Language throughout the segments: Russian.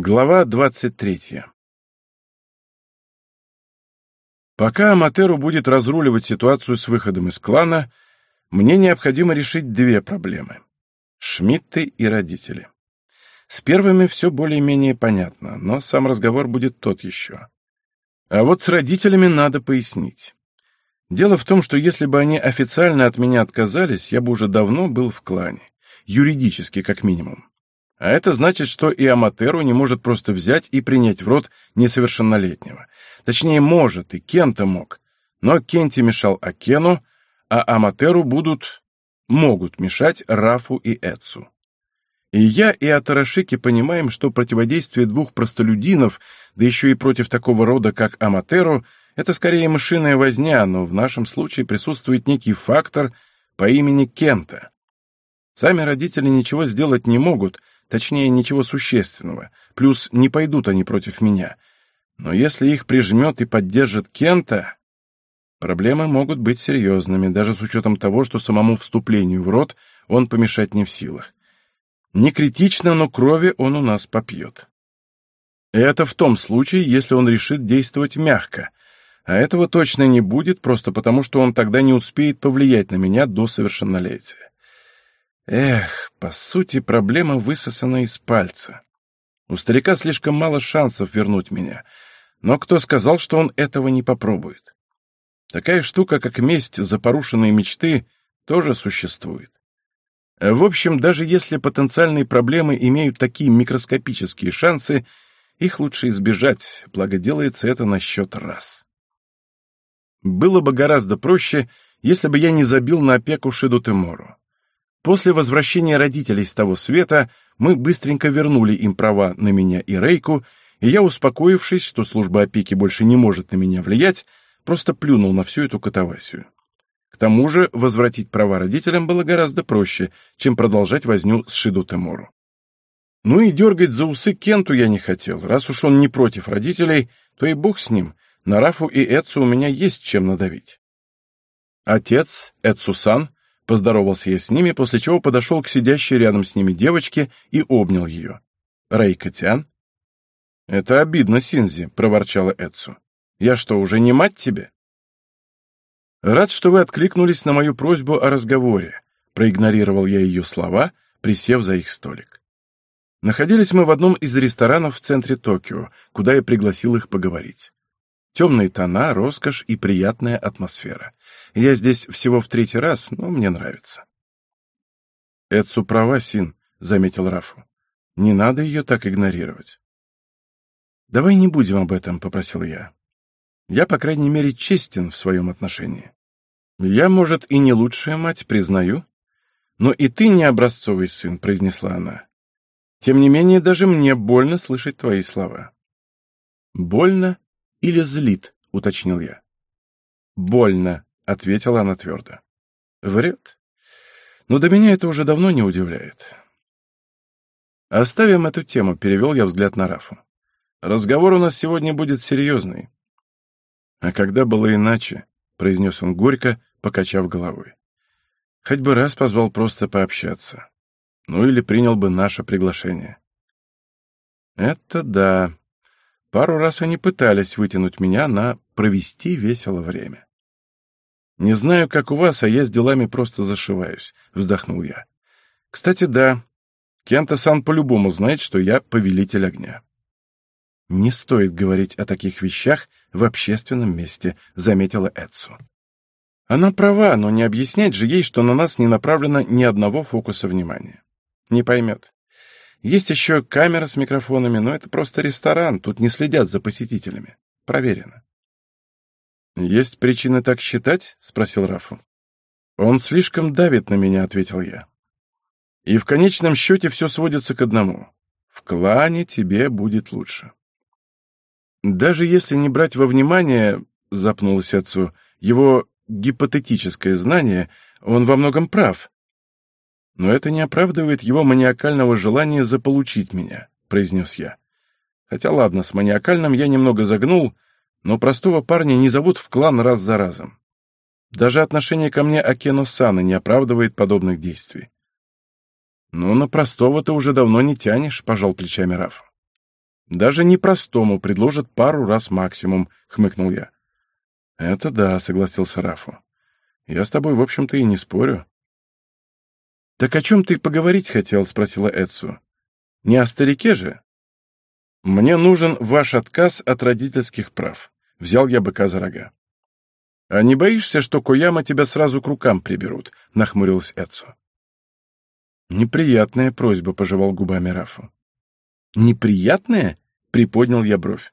Глава 23 Пока Аматеру будет разруливать ситуацию с выходом из клана, мне необходимо решить две проблемы. Шмидты и родители. С первыми все более-менее понятно, но сам разговор будет тот еще. А вот с родителями надо пояснить. Дело в том, что если бы они официально от меня отказались, я бы уже давно был в клане. Юридически, как минимум. А это значит, что и Аматеру не может просто взять и принять в рот несовершеннолетнего. Точнее, может, и Кента мог. Но Кенте мешал Акену, а Аматеру будут... могут мешать Рафу и Эцу. И я, и Атарашики понимаем, что противодействие двух простолюдинов, да еще и против такого рода, как Аматеру, это скорее мышиная возня, но в нашем случае присутствует некий фактор по имени Кента. Сами родители ничего сделать не могут, Точнее, ничего существенного. Плюс не пойдут они против меня. Но если их прижмет и поддержит Кента, проблемы могут быть серьезными, даже с учетом того, что самому вступлению в рот он помешать не в силах. Не критично, но крови он у нас попьет. Это в том случае, если он решит действовать мягко, а этого точно не будет, просто потому что он тогда не успеет повлиять на меня до совершеннолетия. Эх, по сути, проблема высосана из пальца. У старика слишком мало шансов вернуть меня, но кто сказал, что он этого не попробует? Такая штука, как месть за порушенные мечты, тоже существует. В общем, даже если потенциальные проблемы имеют такие микроскопические шансы, их лучше избежать, благо делается это на счет раз. Было бы гораздо проще, если бы я не забил на опеку Шиду Тимору. После возвращения родителей с того света мы быстренько вернули им права на меня и Рейку, и я, успокоившись, что служба опеки больше не может на меня влиять, просто плюнул на всю эту катавасию. К тому же возвратить права родителям было гораздо проще, чем продолжать возню с Шиду Темору. Ну и дергать за усы Кенту я не хотел. Раз уж он не против родителей, то и бог с ним. На Рафу и Эцу у меня есть чем надавить. Отец, Эцу-сан, Поздоровался я с ними, после чего подошел к сидящей рядом с ними девочке и обнял ее. «Рейкотян?» «Это обидно, Синзи», — проворчала Эцу. «Я что, уже не мать тебе?» «Рад, что вы откликнулись на мою просьбу о разговоре», — проигнорировал я ее слова, присев за их столик. Находились мы в одном из ресторанов в центре Токио, куда я пригласил их поговорить. Темные тона, роскошь и приятная атмосфера. Я здесь всего в третий раз, но мне нравится. «Эдсу права, Син», — заметил Рафу. «Не надо ее так игнорировать». «Давай не будем об этом», — попросил я. «Я, по крайней мере, честен в своем отношении. Я, может, и не лучшая мать, признаю, но и ты не образцовый сын», — произнесла она. «Тем не менее, даже мне больно слышать твои слова». «Больно или злит?» — уточнил я. «Больно», — ответила она твердо. «Врет. Но до меня это уже давно не удивляет». «Оставим эту тему», — перевел я взгляд на Рафу. «Разговор у нас сегодня будет серьезный». «А когда было иначе?» — произнес он горько, покачав головой. «Хоть бы раз позвал просто пообщаться. Ну или принял бы наше приглашение». «Это да», Пару раз они пытались вытянуть меня на провести весело время. «Не знаю, как у вас, а я с делами просто зашиваюсь», — вздохнул я. «Кстати, да, Кента-сан по-любому знает, что я повелитель огня». «Не стоит говорить о таких вещах в общественном месте», — заметила Эдсу. Она права, но не объяснять же ей, что на нас не направлено ни одного фокуса внимания. Не поймет. Есть еще камера с микрофонами, но это просто ресторан, тут не следят за посетителями. Проверено. «Есть причины так считать?» — спросил Рафу. «Он слишком давит на меня», — ответил я. «И в конечном счете все сводится к одному. В клане тебе будет лучше». «Даже если не брать во внимание, — запнулась отцу, — его гипотетическое знание, он во многом прав. «Но это не оправдывает его маниакального желания заполучить меня», — произнес я. «Хотя ладно, с маниакальным я немного загнул, но простого парня не зовут в клан раз за разом. Даже отношение ко мне Акено Сана не оправдывает подобных действий». «Ну, на простого ты уже давно не тянешь», — пожал плечами Раф. Даже непростому предложат пару раз максимум, хмыкнул я. Это да, согласился Рафу. Я с тобой, в общем-то, и не спорю. Так о чем ты поговорить хотел? спросила Эдсу. Не о старике же? Мне нужен ваш отказ от родительских прав. Взял я быка за рога. «А не боишься, что Кояма тебя сразу к рукам приберут?» — нахмурилась Эцу. «Неприятная просьба», — пожевал губами Рафу. «Неприятная?» — приподнял я бровь.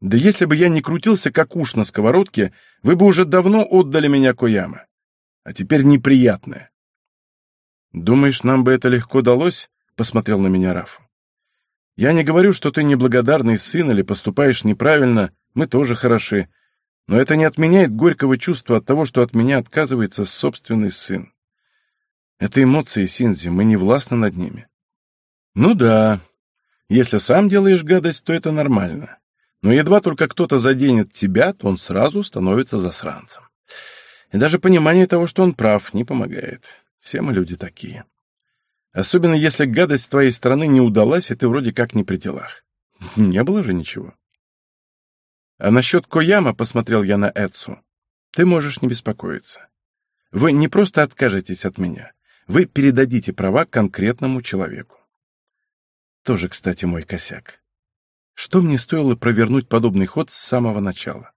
«Да если бы я не крутился, как уж на сковородке, вы бы уже давно отдали меня Кояма. А теперь неприятная». «Думаешь, нам бы это легко далось?» — посмотрел на меня Рафу. «Я не говорю, что ты неблагодарный сын или поступаешь неправильно, мы тоже хороши, но это не отменяет горького чувства от того, что от меня отказывается собственный сын. Это эмоции, Синзи, мы не властны над ними. Ну да, если сам делаешь гадость, то это нормально. Но едва только кто-то заденет тебя, то он сразу становится засранцем. И даже понимание того, что он прав, не помогает. Все мы люди такие. Особенно если гадость с твоей стороны не удалась, и ты вроде как не при делах. Не было же ничего. А насчет Кояма, посмотрел я на Эдсу, ты можешь не беспокоиться. Вы не просто откажетесь от меня, вы передадите права конкретному человеку. Тоже, кстати, мой косяк. Что мне стоило провернуть подобный ход с самого начала?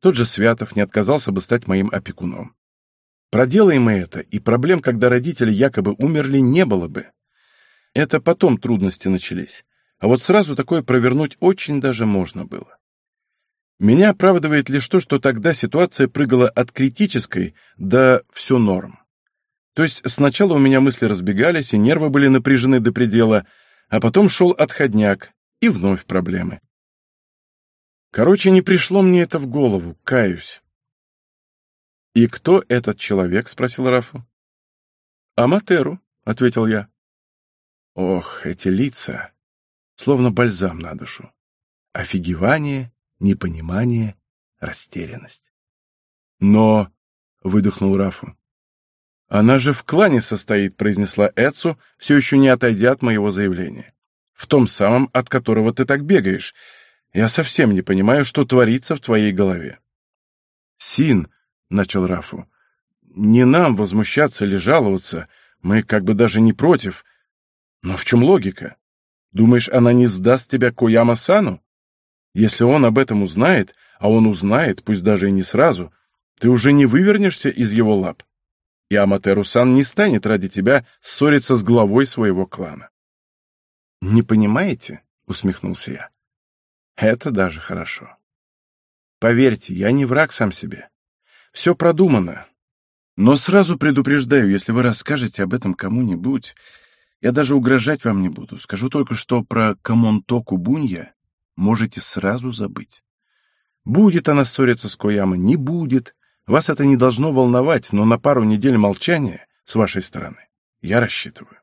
Тот же Святов не отказался бы стать моим опекуном. Проделаем мы это, и проблем, когда родители якобы умерли, не было бы. Это потом трудности начались. А вот сразу такое провернуть очень даже можно было. Меня оправдывает лишь то, что тогда ситуация прыгала от критической до «все норм». То есть сначала у меня мысли разбегались, и нервы были напряжены до предела, а потом шел отходняк, и вновь проблемы. Короче, не пришло мне это в голову, каюсь. «И кто этот человек?» — спросил Рафу. «Аматеру», — ответил я. Ох, эти лица, словно бальзам на душу. Офигевание непонимание, растерянность. «Но...» — выдохнул Рафу. «Она же в клане состоит», — произнесла Эцу, все еще не отойдя от моего заявления. «В том самом, от которого ты так бегаешь. Я совсем не понимаю, что творится в твоей голове». «Син», — начал Рафу, — «не нам возмущаться или жаловаться, мы как бы даже не против. Но в чем логика? Думаешь, она не сдаст тебя Кояма-сану?» Если он об этом узнает, а он узнает, пусть даже и не сразу, ты уже не вывернешься из его лап. И Аматеру-сан не станет ради тебя ссориться с главой своего клана. «Не понимаете?» — усмехнулся я. «Это даже хорошо. Поверьте, я не враг сам себе. Все продумано. Но сразу предупреждаю, если вы расскажете об этом кому-нибудь, я даже угрожать вам не буду. Скажу только, что про Камонтоку Бунья можете сразу забыть. Будет она ссориться с Кояма, не будет. Вас это не должно волновать, но на пару недель молчания с вашей стороны я рассчитываю.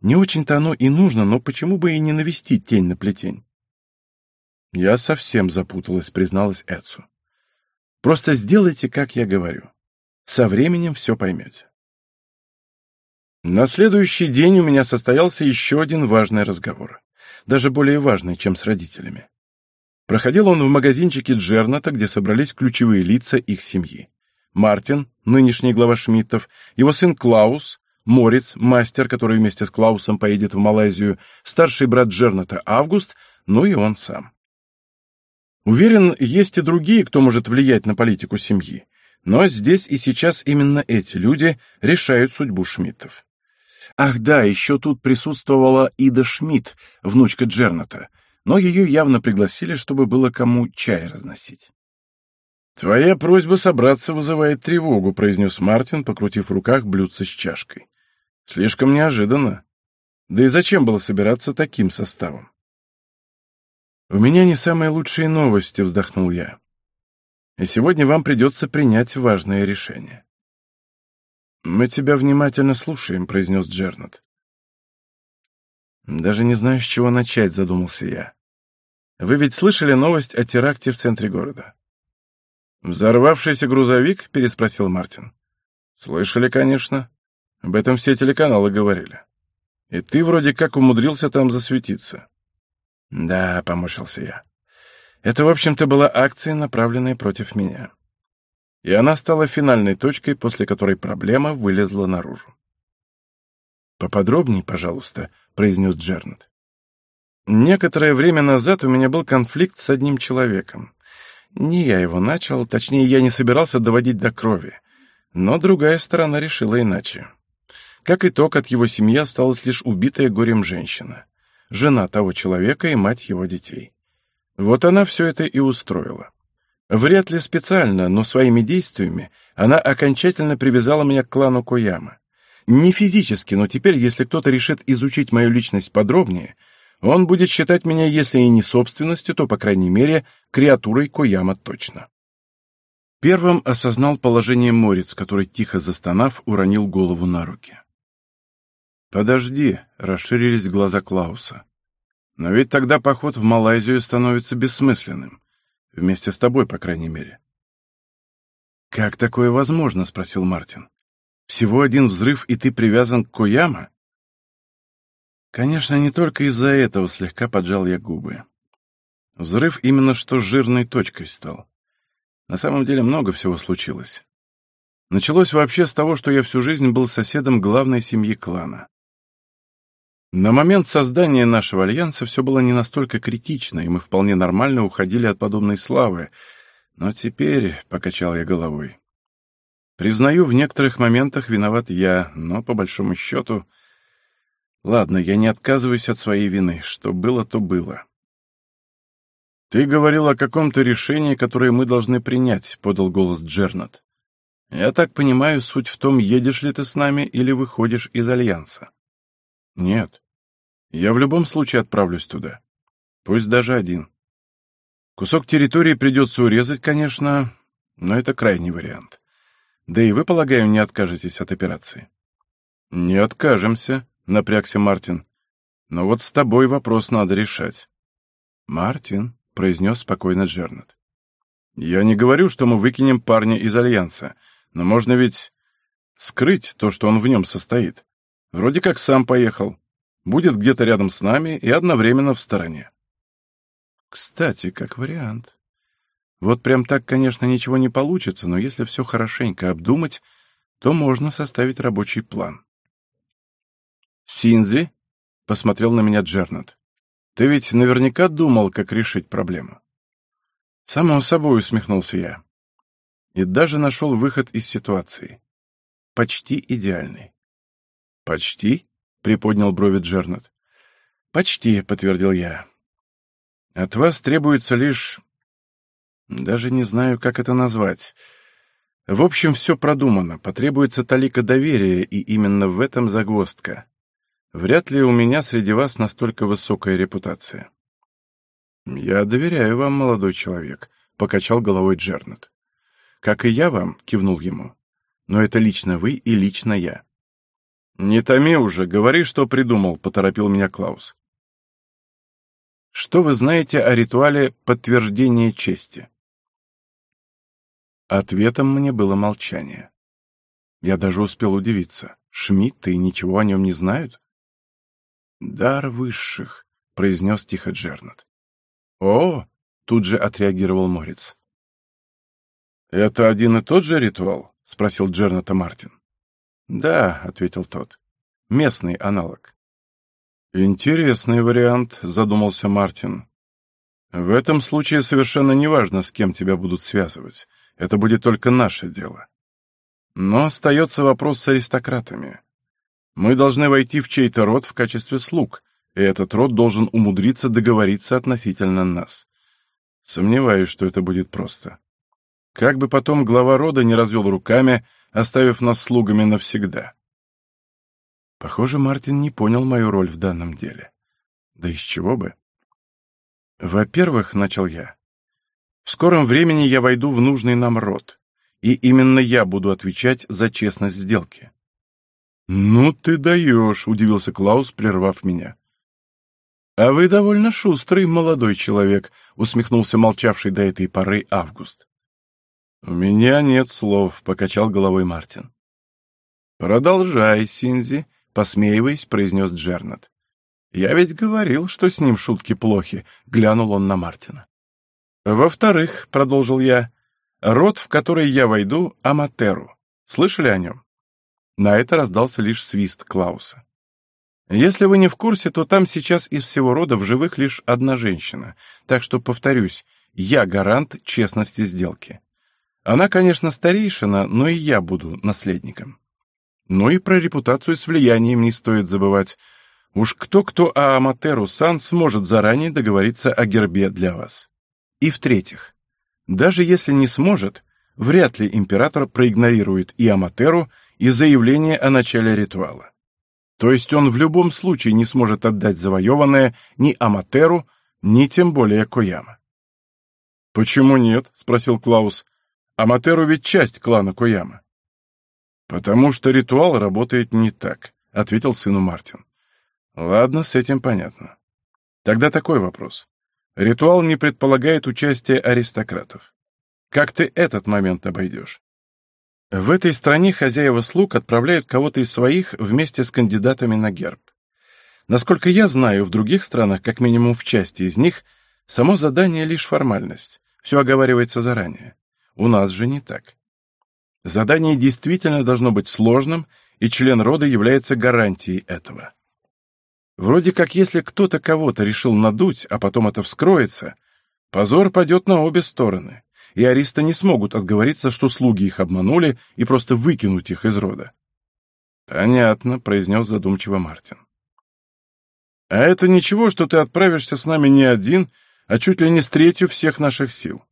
Не очень-то оно и нужно, но почему бы и не навести тень на плетень? Я совсем запуталась, призналась Эцу. Просто сделайте, как я говорю. Со временем все поймете. На следующий день у меня состоялся еще один важный разговор даже более важный, чем с родителями. Проходил он в магазинчике Джерната, где собрались ключевые лица их семьи. Мартин, нынешний глава Шмидтов, его сын Клаус, Морец, мастер, который вместе с Клаусом поедет в Малайзию, старший брат Джерната Август, ну и он сам. Уверен, есть и другие, кто может влиять на политику семьи, но здесь и сейчас именно эти люди решают судьбу Шмидтов. Ах да, еще тут присутствовала Ида Шмидт, внучка Джерната, но ее явно пригласили, чтобы было кому чай разносить. «Твоя просьба собраться вызывает тревогу», — произнес Мартин, покрутив в руках блюдце с чашкой. «Слишком неожиданно. Да и зачем было собираться таким составом?» «У меня не самые лучшие новости», — вздохнул я. «И сегодня вам придется принять важное решение». «Мы тебя внимательно слушаем», — произнес Джернет. «Даже не знаю, с чего начать», — задумался я. «Вы ведь слышали новость о теракте в центре города?» «Взорвавшийся грузовик?» — переспросил Мартин. «Слышали, конечно. Об этом все телеканалы говорили. И ты вроде как умудрился там засветиться». Да, помощился я. Это, в общем-то, была акция, направленная против меня. И она стала финальной точкой, после которой проблема вылезла наружу. «Поподробней, пожалуйста», — произнес Джернет. «Некоторое время назад у меня был конфликт с одним человеком. Не я его начал, точнее, я не собирался доводить до крови. Но другая сторона решила иначе. Как итог, от его семьи осталась лишь убитая горем женщина. Жена того человека и мать его детей. Вот она все это и устроила. Вряд ли специально, но своими действиями она окончательно привязала меня к клану Кояма. Не физически, но теперь, если кто-то решит изучить мою личность подробнее, он будет считать меня, если и не собственностью, то, по крайней мере, креатурой Кояма точно. Первым осознал положение Морец, который, тихо застонав, уронил голову на руки. «Подожди», — расширились глаза Клауса. «Но ведь тогда поход в Малайзию становится бессмысленным. Вместе с тобой, по крайней мере». «Как такое возможно?» — спросил Мартин. «Всего один взрыв, и ты привязан к Кояма?» Конечно, не только из-за этого слегка поджал я губы. Взрыв именно что жирной точкой стал. На самом деле много всего случилось. Началось вообще с того, что я всю жизнь был соседом главной семьи клана. На момент создания нашего альянса все было не настолько критично, и мы вполне нормально уходили от подобной славы. Но теперь, — покачал я головой, — признаю, в некоторых моментах виноват я, но, по большому счету, — Ладно, я не отказываюсь от своей вины. Что было, то было. «Ты говорил о каком-то решении, которое мы должны принять», — подал голос Джернат. «Я так понимаю, суть в том, едешь ли ты с нами или выходишь из Альянса». «Нет. Я в любом случае отправлюсь туда. Пусть даже один. Кусок территории придется урезать, конечно, но это крайний вариант. Да и вы, полагаю, не откажетесь от операции?» «Не откажемся», — напрягся Мартин. «Но вот с тобой вопрос надо решать». «Мартин», — произнес спокойно Джернет. «Я не говорю, что мы выкинем парня из Альянса, но можно ведь скрыть то, что он в нем состоит. Вроде как сам поехал. Будет где-то рядом с нами и одновременно в стороне». «Кстати, как вариант. Вот прям так, конечно, ничего не получится, но если все хорошенько обдумать, то можно составить рабочий план». «Синзи?» — посмотрел на меня Джернет. «Ты ведь наверняка думал, как решить проблему». «Само собой», — усмехнулся я. И даже нашел выход из ситуации. Почти идеальный. «Почти?» — приподнял брови Джернет. «Почти», — подтвердил я. «От вас требуется лишь... Даже не знаю, как это назвать. В общем, все продумано, потребуется талика доверия, и именно в этом загвоздка. Вряд ли у меня среди вас настолько высокая репутация. «Я доверяю вам, молодой человек», — покачал головой Джернет. «Как и я вам», — кивнул ему. «Но это лично вы и лично я». «Не томи уже, говори, что придумал», — поторопил меня Клаус. «Что вы знаете о ритуале подтверждения чести?» Ответом мне было молчание. Я даже успел удивиться. Шмидт и ничего о нем не знают? «Дар высших», — произнес тихо Джернет. «О!» — тут же отреагировал Морец. «Это один и тот же ритуал?» — спросил Джерната Мартин. «Да», — ответил тот. «Местный аналог». «Интересный вариант», — задумался Мартин. «В этом случае совершенно неважно, с кем тебя будут связывать. Это будет только наше дело. Но остается вопрос с аристократами. Мы должны войти в чей-то род в качестве слуг, и этот род должен умудриться договориться относительно нас. Сомневаюсь, что это будет просто. Как бы потом глава рода не развел руками, оставив нас слугами навсегда. Похоже, Мартин не понял мою роль в данном деле. Да из чего бы? Во-первых, начал я, в скором времени я войду в нужный нам род, и именно я буду отвечать за честность сделки. «Ну ты даешь», — удивился Клаус, прервав меня. «А вы довольно шустрый молодой человек», — усмехнулся молчавший до этой поры Август. «У меня нет слов», — покачал головой Мартин. «Продолжай, Синзи», — посмеиваясь, произнес Джернет. «Я ведь говорил, что с ним шутки плохи», — глянул он на Мартина. «Во-вторых», — продолжил я, — «род, в который я войду, — Аматеру. Слышали о нем?» На это раздался лишь свист Клауса. «Если вы не в курсе, то там сейчас из всего рода в живых лишь одна женщина, так что, повторюсь, я гарант честности сделки. Она, конечно, старейшина, но и я буду наследником. Ну и про репутацию с влиянием не стоит забывать. Уж кто-кто, а Аматеру Сан сможет заранее договориться о гербе для вас. И в-третьих, даже если не сможет, вряд ли император проигнорирует и Аматеру, и заявление о начале ритуала. То есть он в любом случае не сможет отдать завоеванное ни Аматеру, ни тем более Кояма. «Почему нет?» — спросил Клаус. «Аматеру ведь часть клана Кояма». «Потому что ритуал работает не так», — ответил сыну Мартин. «Ладно, с этим понятно. Тогда такой вопрос. Ритуал не предполагает участие аристократов. Как ты этот момент обойдешь?» В этой стране хозяева слуг отправляют кого-то из своих вместе с кандидатами на герб. Насколько я знаю, в других странах, как минимум в части из них, само задание — лишь формальность. Все оговаривается заранее. У нас же не так. Задание действительно должно быть сложным, и член рода является гарантией этого. Вроде как если кто-то кого-то решил надуть, а потом это вскроется, позор пойдет на обе стороны, и аристы не смогут отговориться, что слуги их обманули, и просто выкинуть их из рода. «Понятно», — произнес задумчиво Мартин. «А это ничего, что ты отправишься с нами не один, а чуть ли не с третью всех наших сил.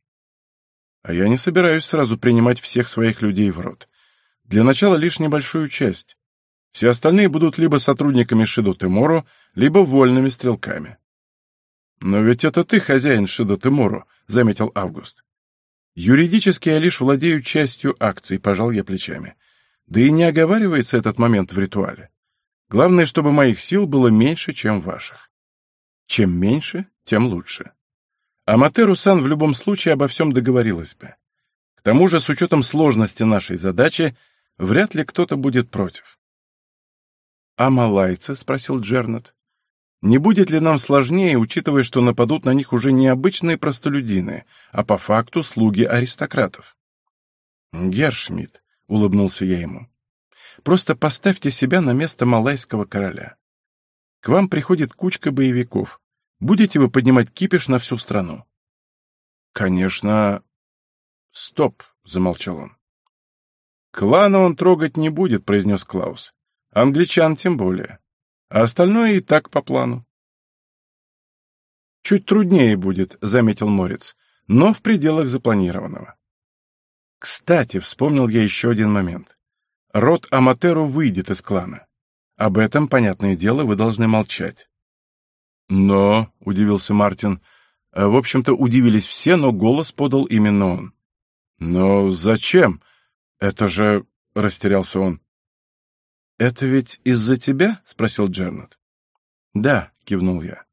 А я не собираюсь сразу принимать всех своих людей в рот. Для начала лишь небольшую часть. Все остальные будут либо сотрудниками Шидо Тимору, либо вольными стрелками. «Но ведь это ты хозяин Шидо Тимору», — заметил Август. «Юридически я лишь владею частью акций», — пожал я плечами. «Да и не оговаривается этот момент в ритуале. Главное, чтобы моих сил было меньше, чем ваших. Чем меньше, тем лучше». Аматеру-сан в любом случае обо всем договорилась бы. К тому же, с учетом сложности нашей задачи, вряд ли кто-то будет против. «А малайцы?» — спросил Джернет. «Не будет ли нам сложнее, учитывая, что нападут на них уже не обычные простолюдины, а по факту слуги аристократов?» «Гершмидт», — улыбнулся я ему, — «просто поставьте себя на место малайского короля. К вам приходит кучка боевиков, Будете вы поднимать кипиш на всю страну? Конечно. Стоп, замолчал он. Клана он трогать не будет, произнес Клаус. Англичан тем более. А остальное и так по плану. Чуть труднее будет, заметил Морец, но в пределах запланированного. Кстати, вспомнил я еще один момент. Род Аматеру выйдет из клана. Об этом, понятное дело, вы должны молчать. «Но», — удивился Мартин, а, — в общем-то, удивились все, но голос подал именно он. «Но зачем? Это же...» — растерялся он. «Это ведь из-за тебя?» — спросил Джернет. «Да», — кивнул я.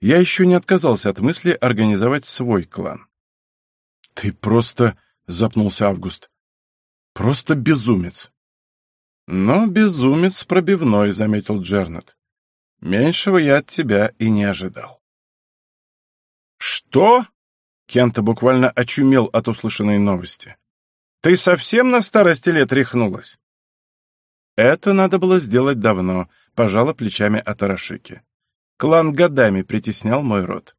«Я еще не отказался от мысли организовать свой клан». «Ты просто...» — запнулся Август. «Просто безумец». «Но безумец пробивной», — заметил Джернет. Меньшего я от тебя и не ожидал. Что? Кента буквально очумел от услышанной новости. Ты совсем на старости лет рехнулась? Это надо было сделать давно, пожала плечами Атарашики. Клан годами притеснял мой род.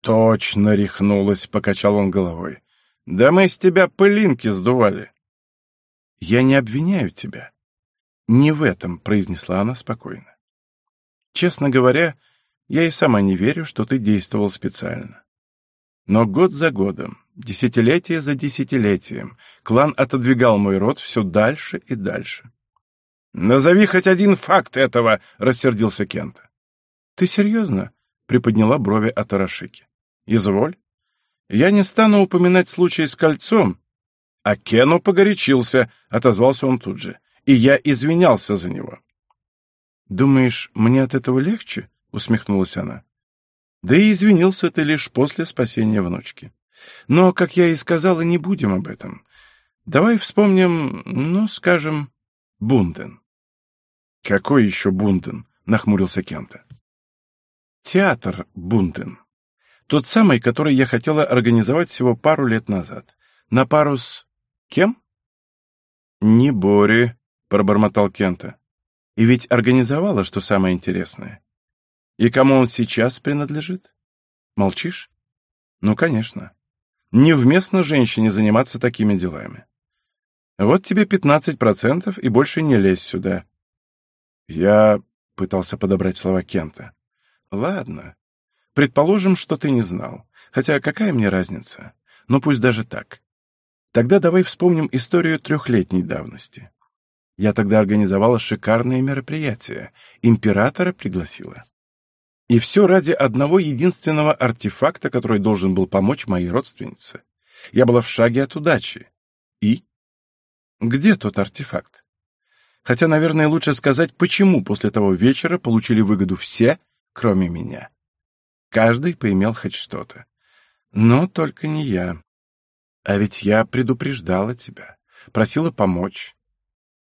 Точно рехнулась, покачал он головой. Да мы с тебя пылинки сдували. Я не обвиняю тебя. Не в этом, произнесла она спокойно. Честно говоря, я и сама не верю, что ты действовал специально. Но год за годом, десятилетие за десятилетием, клан отодвигал мой род все дальше и дальше. «Назови хоть один факт этого!» — рассердился Кента. «Ты серьезно?» — приподняла брови Атарашики. «Изволь. Я не стану упоминать случай с кольцом». А Кену погорячился, — отозвался он тут же, — и я извинялся за него. «Думаешь, мне от этого легче?» — усмехнулась она. «Да и извинился ты лишь после спасения внучки. Но, как я и сказала, не будем об этом. Давай вспомним, ну, скажем, Бунден». «Какой еще Бунден?» —— нахмурился Кента. «Театр Бунтен. Тот самый, который я хотела организовать всего пару лет назад. На пару с... кем?» «Не Бори», — пробормотал Кента. «И ведь организовала, что самое интересное. И кому он сейчас принадлежит? Молчишь? Ну, конечно. Невместно женщине заниматься такими делами. Вот тебе пятнадцать процентов и больше не лезь сюда. Я пытался подобрать слова Кента. Ладно. Предположим, что ты не знал. Хотя какая мне разница? Но пусть даже так. Тогда давай вспомним историю трехлетней давности. Я тогда организовала шикарное мероприятие. Императора пригласила. И все ради одного единственного артефакта, который должен был помочь моей родственнице. Я была в шаге от удачи. И? Где тот артефакт? Хотя, наверное, лучше сказать, почему после того вечера получили выгоду все, кроме меня. Каждый поимел хоть что-то. Но только не я. А ведь я предупреждала тебя, просила помочь.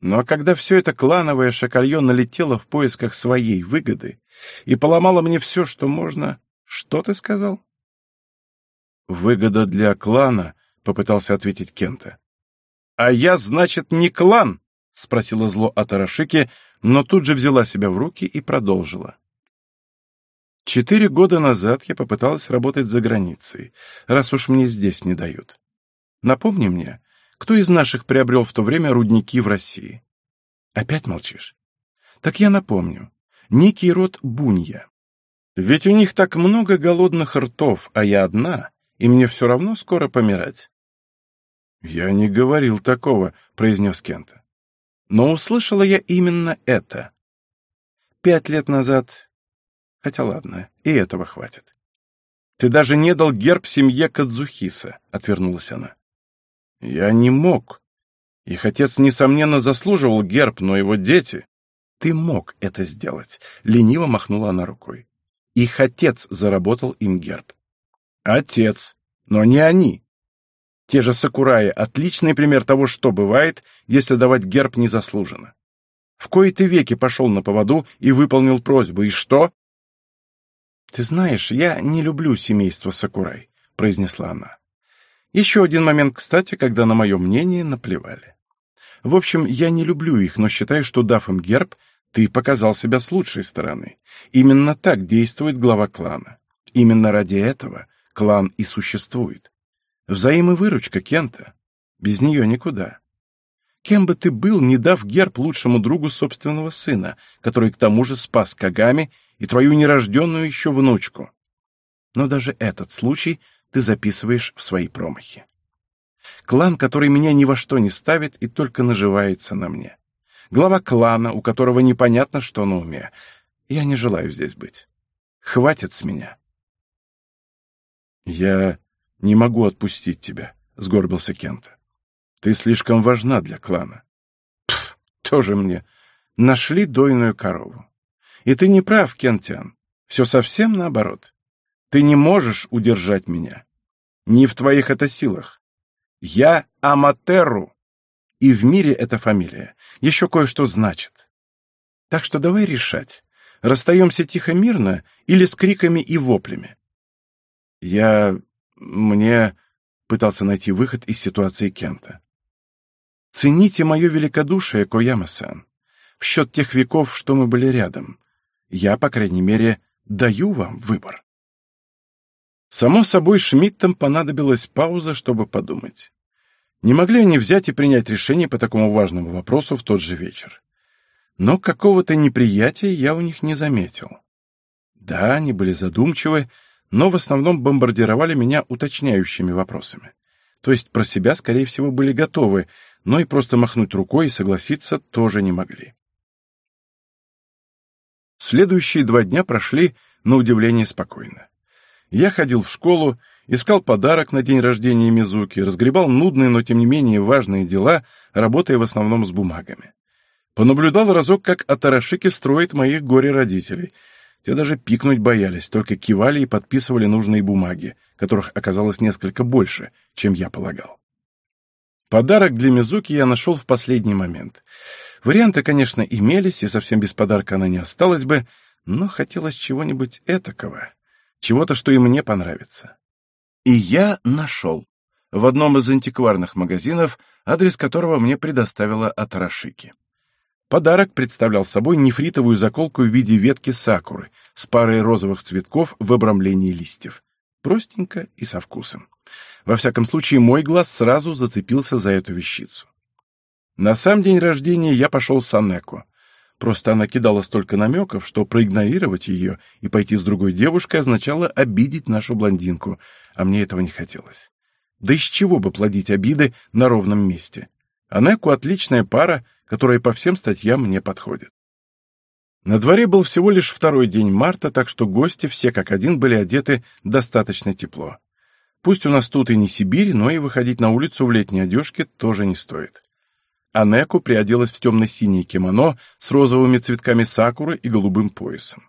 Но когда все это клановое шакалье налетело в поисках своей выгоды и поломало мне все, что можно, что ты сказал? «Выгода для клана», — попытался ответить Кента. «А я, значит, не клан?» — спросила зло Атарашики, но тут же взяла себя в руки и продолжила. Четыре года назад я попыталась работать за границей, раз уж мне здесь не дают. Напомни мне, кто из наших приобрел в то время рудники в России? Опять молчишь? Так я напомню. Некий род Бунья. Ведь у них так много голодных ртов, а я одна, и мне все равно скоро помирать. «Я не говорил такого», — произнес Кента. «Но услышала я именно это. Пять лет назад... Хотя ладно, и этого хватит. Ты даже не дал герб семье Кадзухиса», — отвернулась она. Я не мог. Их отец, несомненно, заслуживал герб, но его дети... Ты мог это сделать, лениво махнула она рукой. Их отец заработал им герб. Отец, но не они. Те же Сакураи — отличный пример того, что бывает, если давать герб незаслуженно. В кои-то веки пошел на поводу и выполнил просьбу, и что? «Ты знаешь, я не люблю семейство Сакурай», — произнесла она. Еще один момент, кстати, когда на мое мнение наплевали. В общем, я не люблю их, но считаю, что, дав им герб, ты показал себя с лучшей стороны. Именно так действует глава клана. Именно ради этого клан и существует. Взаимовыручка Кента. Без нее никуда. Кем бы ты был, не дав герб лучшему другу собственного сына, который к тому же спас Кагами и твою нерожденную еще внучку? Но даже этот случай ты записываешь в свои промахи. Клан, который меня ни во что не ставит и только наживается на мне. Глава клана, у которого непонятно, что на уме. Я не желаю здесь быть. Хватит с меня. Я не могу отпустить тебя, — сгорбился Кента. Ты слишком важна для клана. Пф, тоже мне. Нашли дойную корову. И ты не прав, Кентиан. Все совсем наоборот. Ты не можешь удержать меня. Не в твоих это силах. Я Аматеру, и в мире эта фамилия еще кое-что значит. Так что давай решать, расстаемся тихо-мирно или с криками и воплями. Я... мне... пытался найти выход из ситуации Кента. Цените мое великодушие, Кояма-сан, в счет тех веков, что мы были рядом. Я, по крайней мере, даю вам выбор. Само собой, Шмидтам понадобилась пауза, чтобы подумать. Не могли они взять и принять решение по такому важному вопросу в тот же вечер. Но какого-то неприятия я у них не заметил. Да, они были задумчивы, но в основном бомбардировали меня уточняющими вопросами. То есть про себя, скорее всего, были готовы, но и просто махнуть рукой и согласиться тоже не могли. Следующие два дня прошли, на удивление, спокойно. Я ходил в школу, искал подарок на день рождения Мизуки, разгребал нудные, но тем не менее важные дела, работая в основном с бумагами. Понаблюдал разок, как Атарашики строит моих горе-родителей. Те даже пикнуть боялись, только кивали и подписывали нужные бумаги, которых оказалось несколько больше, чем я полагал. Подарок для Мизуки я нашел в последний момент. Варианты, конечно, имелись, и совсем без подарка она не осталась бы, но хотелось чего-нибудь этакого, чего-то, что и мне понравится. И я нашел. В одном из антикварных магазинов, адрес которого мне предоставила Атарашики. Подарок представлял собой нефритовую заколку в виде ветки сакуры с парой розовых цветков в обрамлении листьев. Простенько и со вкусом. Во всяком случае, мой глаз сразу зацепился за эту вещицу. На сам день рождения я пошел с Анеко. Просто она кидала столько намеков, что проигнорировать ее и пойти с другой девушкой означало обидеть нашу блондинку, а мне этого не хотелось. Да из чего бы плодить обиды на ровном месте? Анеку — отличная пара, которая по всем статьям мне подходит. На дворе был всего лишь второй день марта, так что гости все как один были одеты достаточно тепло. Пусть у нас тут и не Сибирь, но и выходить на улицу в летней одежке тоже не стоит. Анеку приоделась в темно-синее кимоно с розовыми цветками сакуры и голубым поясом.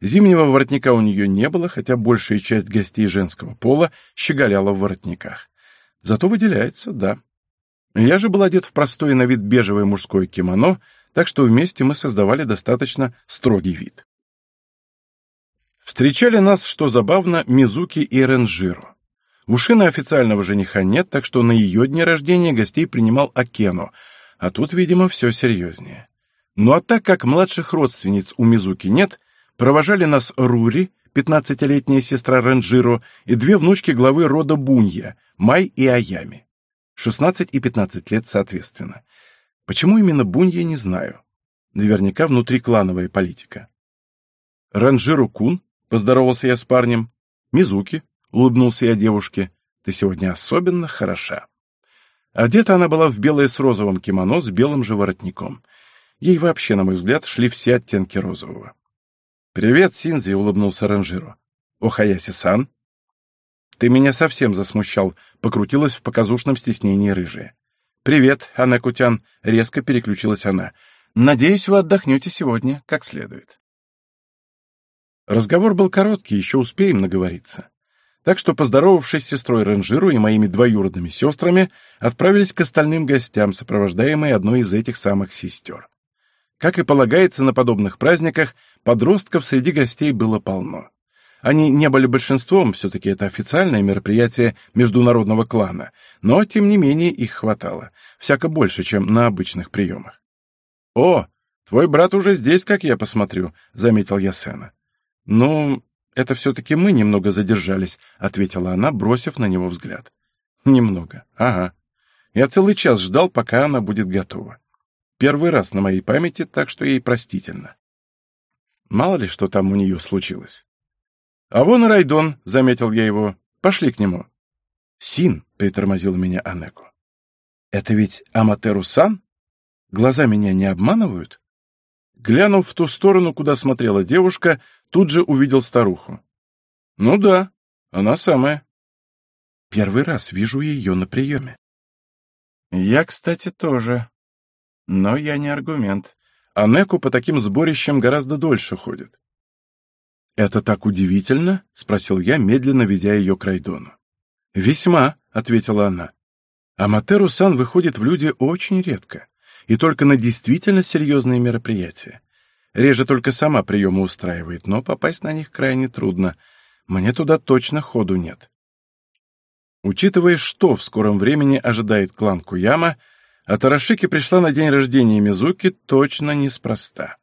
Зимнего воротника у нее не было, хотя большая часть гостей женского пола щеголяла в воротниках. Зато выделяется, да. Я же был одет в простое на вид бежевое мужское кимоно, так что вместе мы создавали достаточно строгий вид. Встречали нас, что забавно, Мизуки и Ренжиро. У Шины официального жениха нет, так что на ее дне рождения гостей принимал Акену, а тут, видимо, все серьезнее. Ну а так как младших родственниц у Мизуки нет, провожали нас Рури, пятнадцатилетняя сестра Ренджиро, и две внучки главы рода Бунья, Май и Аями. Шестнадцать и пятнадцать лет соответственно. Почему именно Бунья, не знаю. Наверняка внутриклановая политика. Ранжиру Кун, поздоровался я с парнем. Мизуки, улыбнулся я девушке. Ты сегодня особенно хороша. Одета она была в белое с розовым кимоно с белым же воротником. Ей вообще, на мой взгляд, шли все оттенки розового. «Привет, Синзи», — улыбнулся Ранжиру. «Охаяси-сан?» «Ты меня совсем засмущал», — покрутилась в показушном стеснении рыжая. «Привет, Анна-Кутян», — резко переключилась она. «Надеюсь, вы отдохнете сегодня как следует». Разговор был короткий, еще успеем наговориться. Так что, поздоровавшись с сестрой Ранжиру и моими двоюродными сестрами, отправились к остальным гостям, сопровождаемые одной из этих самых сестер. Как и полагается на подобных праздниках, подростков среди гостей было полно. Они не были большинством, все-таки это официальное мероприятие международного клана, но, тем не менее, их хватало, всяко больше, чем на обычных приемах. «О, твой брат уже здесь, как я посмотрю», — заметил я Сена. «Ну, «Это все-таки мы немного задержались», — ответила она, бросив на него взгляд. «Немного. Ага. Я целый час ждал, пока она будет готова. Первый раз на моей памяти, так что ей простительно. Мало ли, что там у нее случилось. «А вон Райдон», — заметил я его. «Пошли к нему». «Син», — притормозил меня Анеку. «Это ведь Аматеру-сан? Глаза меня не обманывают?» Глянув в ту сторону, куда смотрела девушка, тут же увидел старуху. «Ну да, она самая». Первый раз вижу ее на приеме. Я, кстати, тоже. Но я не аргумент. А Неку по таким сборищам гораздо дольше ходит. «Это так удивительно?» — спросил я, медленно ведя ее к Райдону. «Весьма», — ответила она. «Аматеру-сан выходит в люди очень редко и только на действительно серьезные мероприятия. Реже только сама приемы устраивает, но попасть на них крайне трудно. Мне туда точно ходу нет. Учитывая, что в скором времени ожидает клан Куяма, а Тарашики пришла на день рождения Мизуки точно неспроста.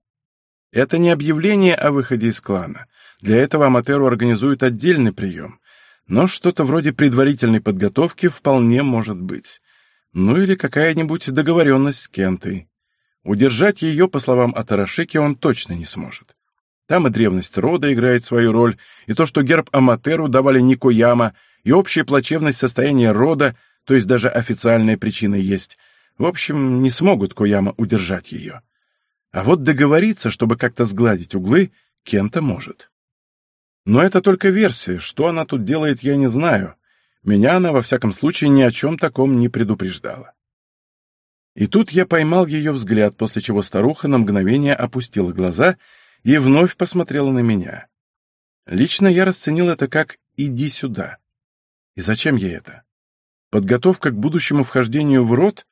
Это не объявление о выходе из клана. Для этого Аматеру организуют отдельный прием. Но что-то вроде предварительной подготовки вполне может быть. Ну или какая-нибудь договоренность с Кентой. Удержать ее, по словам Атарашики, он точно не сможет. Там и древность рода играет свою роль, и то, что герб Аматеру давали Никояма, и общая плачевность состояния рода, то есть даже официальная причина есть. В общем, не смогут Кояма удержать ее. А вот договориться, чтобы как-то сгладить углы, Кента может. Но это только версия, что она тут делает, я не знаю. Меня она, во всяком случае, ни о чем таком не предупреждала. И тут я поймал ее взгляд, после чего старуха на мгновение опустила глаза и вновь посмотрела на меня. Лично я расценил это как «иди сюда». И зачем ей это? Подготовка к будущему вхождению в род,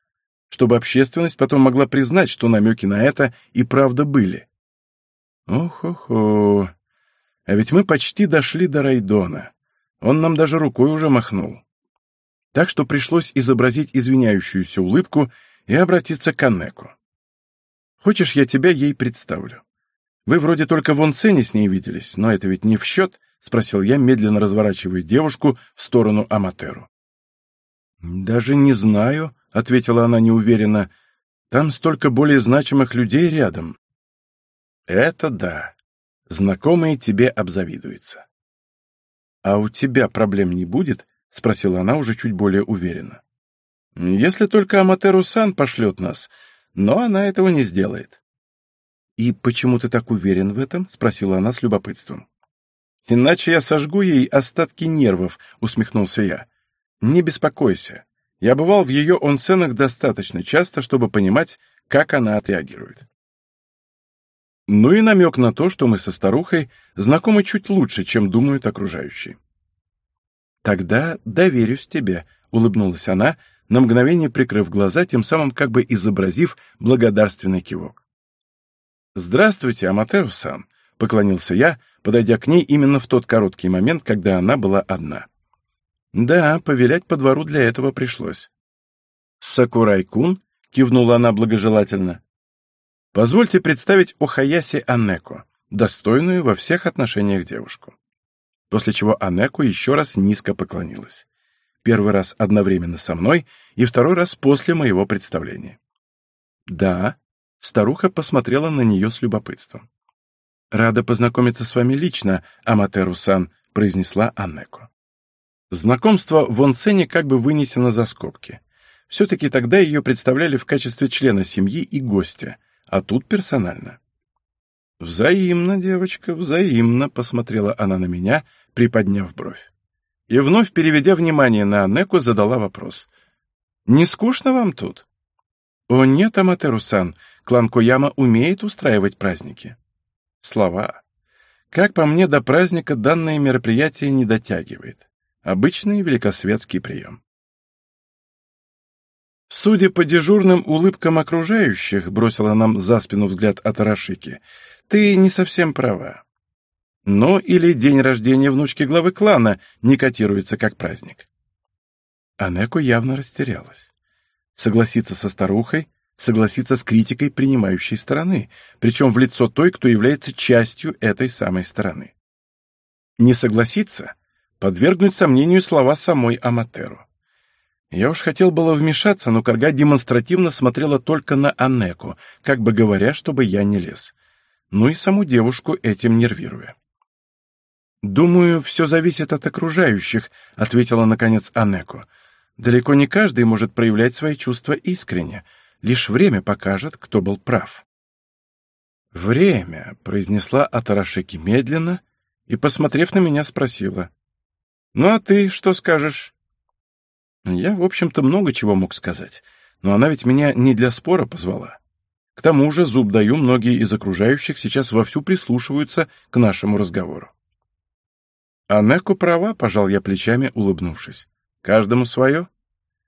чтобы общественность потом могла признать, что намеки на это и правда были. Ох-охо, а ведь мы почти дошли до Райдона. Он нам даже рукой уже махнул. Так что пришлось изобразить извиняющуюся улыбку и обратиться к Аннеку. «Хочешь, я тебя ей представлю? Вы вроде только в онсене с ней виделись, но это ведь не в счет?» — спросил я, медленно разворачивая девушку в сторону Аматеру. «Даже не знаю», — ответила она неуверенно. «Там столько более значимых людей рядом». «Это да. Знакомые тебе обзавидуются». «А у тебя проблем не будет?» — спросила она уже чуть более уверенно. «Если только Аматеру-сан пошлет нас, но она этого не сделает». «И почему ты так уверен в этом?» — спросила она с любопытством. «Иначе я сожгу ей остатки нервов», — усмехнулся я. «Не беспокойся. Я бывал в ее онсенах достаточно часто, чтобы понимать, как она отреагирует». Ну и намек на то, что мы со старухой знакомы чуть лучше, чем думают окружающие. «Тогда доверюсь тебе», — улыбнулась она, на мгновение прикрыв глаза, тем самым как бы изобразив благодарственный кивок. «Здравствуйте, Аматеру-сан», — поклонился я, подойдя к ней именно в тот короткий момент, когда она была одна. Да, повелять по двору для этого пришлось. «Сакурай-кун?» — кивнула она благожелательно. «Позвольте представить Охаяси Анеко, достойную во всех отношениях девушку». После чего Анеко еще раз низко поклонилась. Первый раз одновременно со мной и второй раз после моего представления. «Да», — старуха посмотрела на нее с любопытством. «Рада познакомиться с вами лично, Аматеру-сан», — произнесла Аннеко. Знакомство в Онсене как бы вынесено за скобки. Все-таки тогда ее представляли в качестве члена семьи и гостя, а тут персонально. «Взаимно, девочка, взаимно», — посмотрела она на меня, приподняв бровь. И вновь, переведя внимание на Анеку, задала вопрос. «Не скучно вам тут?» «О нет, Аматеру-сан, клан Кояма умеет устраивать праздники» слова. Как по мне, до праздника данное мероприятие не дотягивает. Обычный великосветский прием. Судя по дежурным улыбкам окружающих, бросила нам за спину взгляд от Арашики, ты не совсем права. Ну, или день рождения внучки главы клана не котируется как праздник. Анеко явно растерялась. Согласиться со старухой согласиться с критикой принимающей стороны, причем в лицо той, кто является частью этой самой стороны. Не согласиться — подвергнуть сомнению слова самой Аматеру. Я уж хотел было вмешаться, но Карга демонстративно смотрела только на Анеку, как бы говоря, чтобы я не лез. Ну и саму девушку этим нервируя. «Думаю, все зависит от окружающих», — ответила, наконец, Анеку. «Далеко не каждый может проявлять свои чувства искренне, Лишь время покажет, кто был прав. «Время», — произнесла Атарашеки медленно и, посмотрев на меня, спросила. «Ну а ты что скажешь?» Я, в общем-то, много чего мог сказать, но она ведь меня не для спора позвала. К тому же, зуб даю, многие из окружающих сейчас вовсю прислушиваются к нашему разговору. Анеку права, пожал я плечами, улыбнувшись. Каждому свое.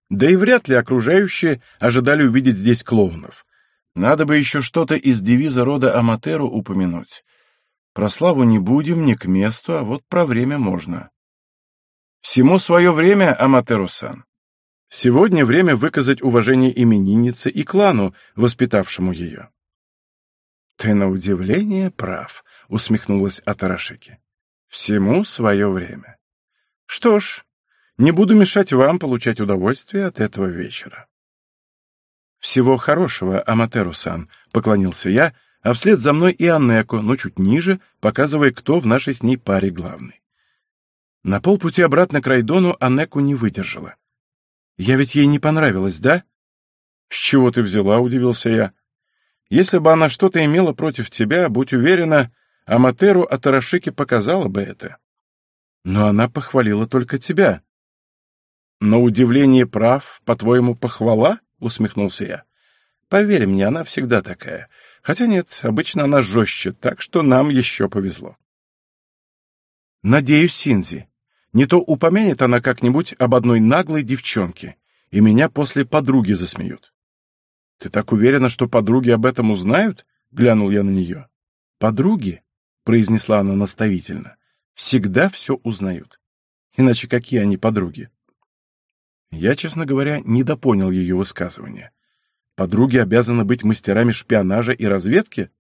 Да и вряд ли окружающие ожидали увидеть здесь клоунов. Надо бы еще что-то из девиза рода Аматеру упомянуть. Про славу не будем, не к месту, а вот про время можно. Всему свое время, Аматеру-сан. Сегодня время выказать уважение имениннице и клану, воспитавшему ее. «Ты на удивление прав», — усмехнулась Атарашики. «Всему свое время. Что ж, не буду мешать вам получать удовольствие от этого вечера. «Всего хорошего, Аматеру-сан», — поклонился я, а вслед за мной и Анеко, но чуть ниже, показывая, кто в нашей с ней паре главный. На полпути обратно к Райдону Анеку не выдержала. «Я ведь ей не понравилась, да?» «С чего ты взяла?» — удивился я. «Если бы она что-то имела против тебя, будь уверена, Аматеру Атарашики показала бы это». «Но она похвалила только тебя», «Но удивление прав, по-твоему, похвала?» — усмехнулся я. «Поверь мне, она всегда такая. Хотя нет, обычно она жестче, так что нам еще повезло». «Надеюсь, Синзи, Не то упомянет она как-нибудь об одной наглой девчонке, и меня после подруги засмеют. «Ты так уверена, что подруги об этом узнают?» — глянул я на нее. «Подруги?» — произнесла она наставительно. «Всегда все узнают. Иначе какие они подруги?» Я, честно говоря, недопонял ее высказывания. Подруги обязаны быть мастерами шпионажа и разведки?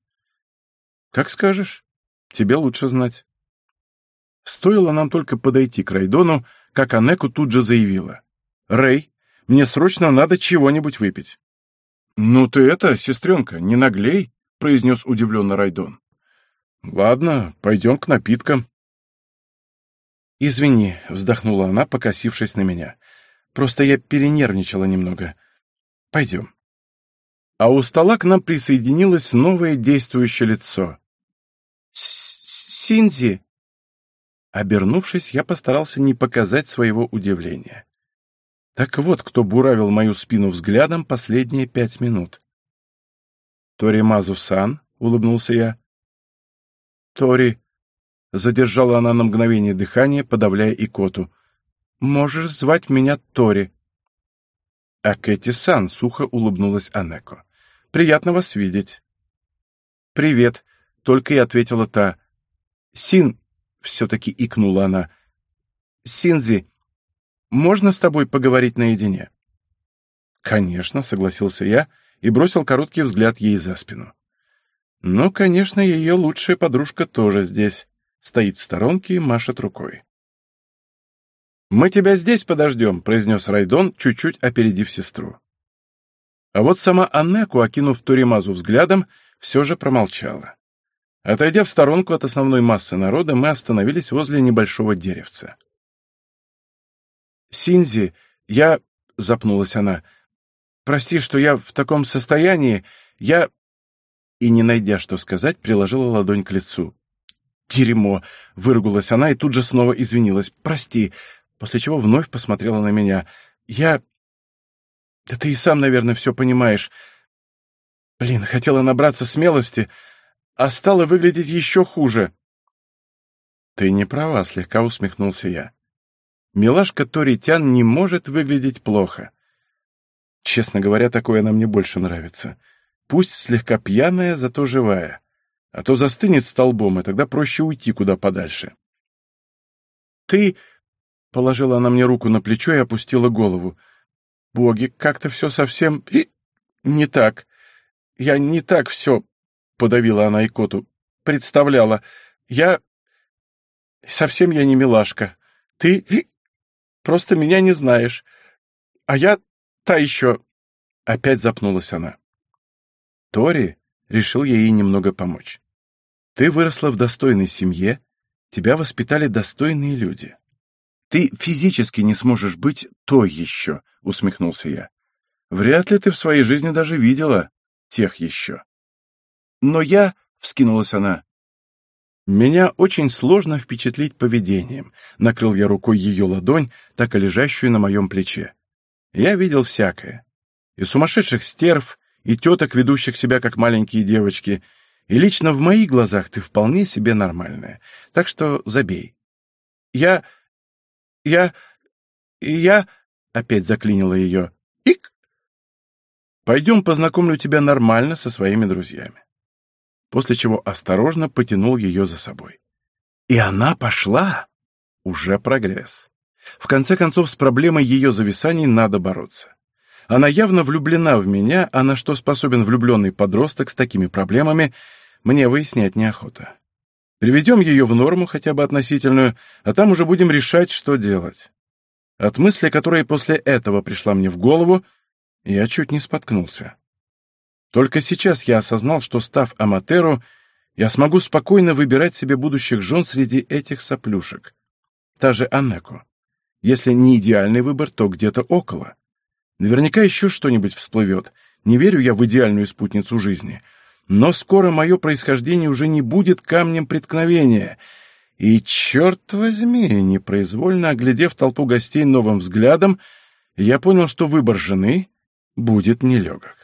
Как скажешь. Тебе лучше знать. Стоило нам только подойти к Райдону, как Анеку тут же заявила. «Рэй, мне срочно надо чего-нибудь выпить». «Ну ты это, сестренка, не наглей», — произнес удивленно Райдон. «Ладно, пойдем к напиткам». «Извини», — вздохнула она, покосившись на меня. «Просто я перенервничала немного. Пойдем». А у стола к нам присоединилось новое действующее лицо. «Синзи!» Обернувшись, я постарался не показать своего удивления. Так вот, кто буравил мою спину взглядом последние пять минут. «Тори Мазу-сан», — улыбнулся я. «Тори», — задержала она на мгновение дыхание, подавляя икоту. «Можешь звать меня Тори». «А Кэти-сан», — сухо улыбнулась Анеко. «Приятно вас видеть». «Привет», — только и ответила та. «Син, — все-таки икнула она. «Синзи, можно с тобой поговорить наедине?» «Конечно», — согласился я и бросил короткий взгляд ей за спину. «Ну, конечно, ее лучшая подружка тоже здесь. Стоит в сторонке и машет рукой». «Мы тебя здесь подождем», — произнес Райдон, чуть-чуть опередив сестру. А вот сама Аннеку, окинув Туримазу взглядом, все же промолчала. Отойдя в сторонку от основной массы народа, мы остановились возле небольшого деревца. «Синзи, я...» — запнулась она. «Прости, что я в таком состоянии. Я...» И, не найдя, что сказать, приложила ладонь к лицу. «Дерьмо!» — выругалась она и тут же снова извинилась. «Прости!» После чего вновь посмотрела на меня. «Я...» «Да ты и сам, наверное, все понимаешь. Блин, хотела набраться смелости...» а стала выглядеть еще хуже. «Ты не права», — слегка усмехнулся я. «Милашка Торитян не может выглядеть плохо. Честно говоря, такое она мне больше нравится. Пусть слегка пьяная, зато живая. А то застынет столбом, и тогда проще уйти куда подальше». «Ты...» — положила она мне руку на плечо и опустила голову. «Боги, как-то все совсем... и... не так. Я не так все подавила она икоту. Представляла. Я... Совсем я не милашка. Ты просто меня не знаешь. А я та еще... Опять запнулась она. Тори решил я ей немного помочь. Ты выросла в достойной семье, тебя воспитали достойные люди. Ты физически не сможешь быть той еще, усмехнулся я. Вряд ли ты в своей жизни даже видела тех еще. «Но я...» — вскинулась она. «Меня очень сложно впечатлить поведением», — накрыл я рукой ее ладонь, так и лежащую на моем плече. «Я видел всякое. И сумасшедших стерв, и теток, ведущих себя как маленькие девочки, и лично в моих глазах ты вполне себе нормальная. Так что забей». «Я... я... я...» — опять заклинила ее. «Ик!» «Пойдем познакомлю тебя нормально со своими друзьями» после чего осторожно потянул ее за собой. И она пошла! Уже прогресс. В конце концов, с проблемой ее зависаний надо бороться. Она явно влюблена в меня, а на что способен влюбленный подросток с такими проблемами, мне выяснять неохота. Приведем ее в норму, хотя бы относительную, а там уже будем решать, что делать. От мысли, которая после этого пришла мне в голову, я чуть не споткнулся. Только сейчас я осознал, что, став Аматеру, я смогу спокойно выбирать себе будущих жен среди этих соплюшек. Та же Аннеко. Если не идеальный выбор, то где-то около. Наверняка еще что-нибудь всплывет. Не верю я в идеальную спутницу жизни. Но скоро мое происхождение уже не будет камнем преткновения. И, черт возьми, непроизвольно оглядев толпу гостей новым взглядом, я понял, что выбор жены будет нелегок.